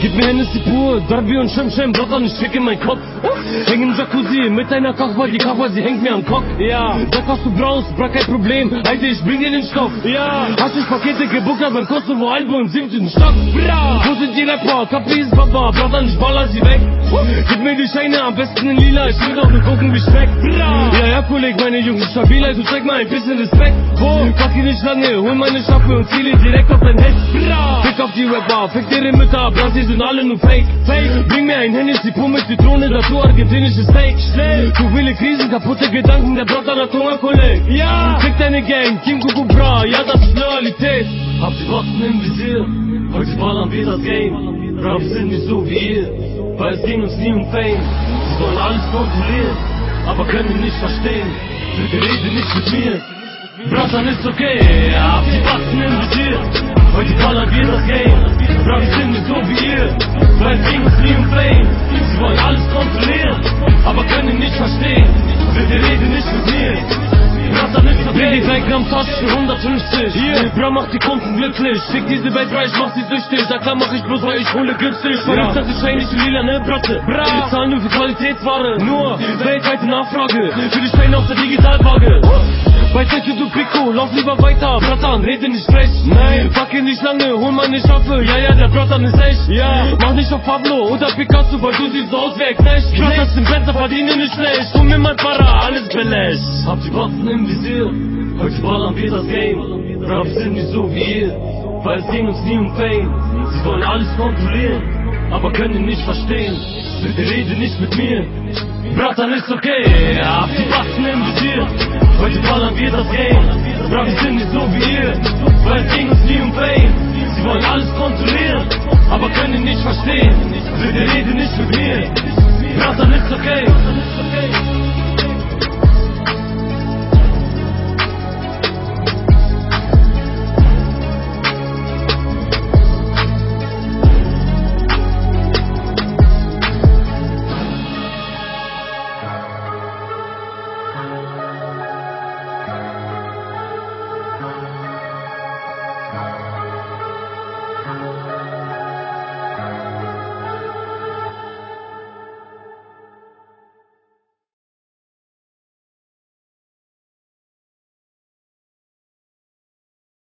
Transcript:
Gib mir Hennessy pur, Darby und Shem Shem, Bratan, ich fick in mein Kopf. Häng im Jacuzzi mit deiner Kochbar, die Kochbar, sie hängt mir am Kopf. Ja, sag was du brauchst, bra kein Problem, Alter, ich bring dir den Stoff. Ja, hast dich Pakete gebucht, beim Kosovo Album im siebten Stock. Bra, wo sind die Rapper? Caprice, Baba, Bratan, ich baller sie weg. Gib mir die Scheine, am besten in lila, ich will doch nur gucken, wie schmeckt. Bra, ja, ja, Kolleg, meine Jungs, stabil, also zeig mal ein bisschen Respekt. Wo, ihn nicht lange, hol meine Schappe und ziele direkt auf dein Head. Bra, fick auf die Rapper, fick ihre Mütter, Bra, sie sind alle nur Fake. Fake, bring mir ein Hennessy, Pum mit Zitrone, dazu argentinisches Steak. Schnell, zu viele Krisen, kaputte Gedanken, der Bratan hat Hunger, Kolleg. Ja, fick deine Gang, King Kuku Bra, ja, das ist Loyalität. Hab die Waffen im Visier, heute ballern wir das Game. Wir sind nicht so wie ihr, weil es ging uns nie um Fame. Sie wollen alles kontrollieren, aber können nicht verstehen. Bitte rede nicht mit mir. Bratan ist okay, hab die Waffen im Visier. Heute ballern wir das Game. Bra, wir sind nicht so wie ihr, weil es ging uns nie um Fame. Okay. Bring die 3 Gramm Tosch für 150. Hier, Bra macht die Kunden glücklich. Fick diese Welt, Bra, ich mach sie süchtig. Sag klar, mach ich bloß, weil ich hole günstig. Verrückt, das ist scheinlich lila, ne, Bratte. Bra, wir zahlen nur für Qualitätsware. Nur weltweite Nachfrage. Für die Steine auf der Digitalwaage. Bei Tokyo du Pico, lauf lieber weiter, Bratan, rede nicht frech. Nein, fuck ihn nicht lange, hol meine Schaffe, ja, ja, der Bratan ist echt. Ja, mach nicht auf Pablo oder Picasso, weil du siehst so aus wie ein Knecht. Bratas sind besser, verdienen nicht schlecht, mir mein Para, alles belässt. Hab die Waffen im Visier, heute ballern wir das Game. Wir sind nicht so wie ihr, weil es ging uns nie um Fame. Sie wollen alles kontrollieren, aber können nicht verstehen. Bitte rede nicht mit mir. Bratan ist okay, hab die Waffen im Visier. Heute ballern wir das Game. Wir sind nicht so wie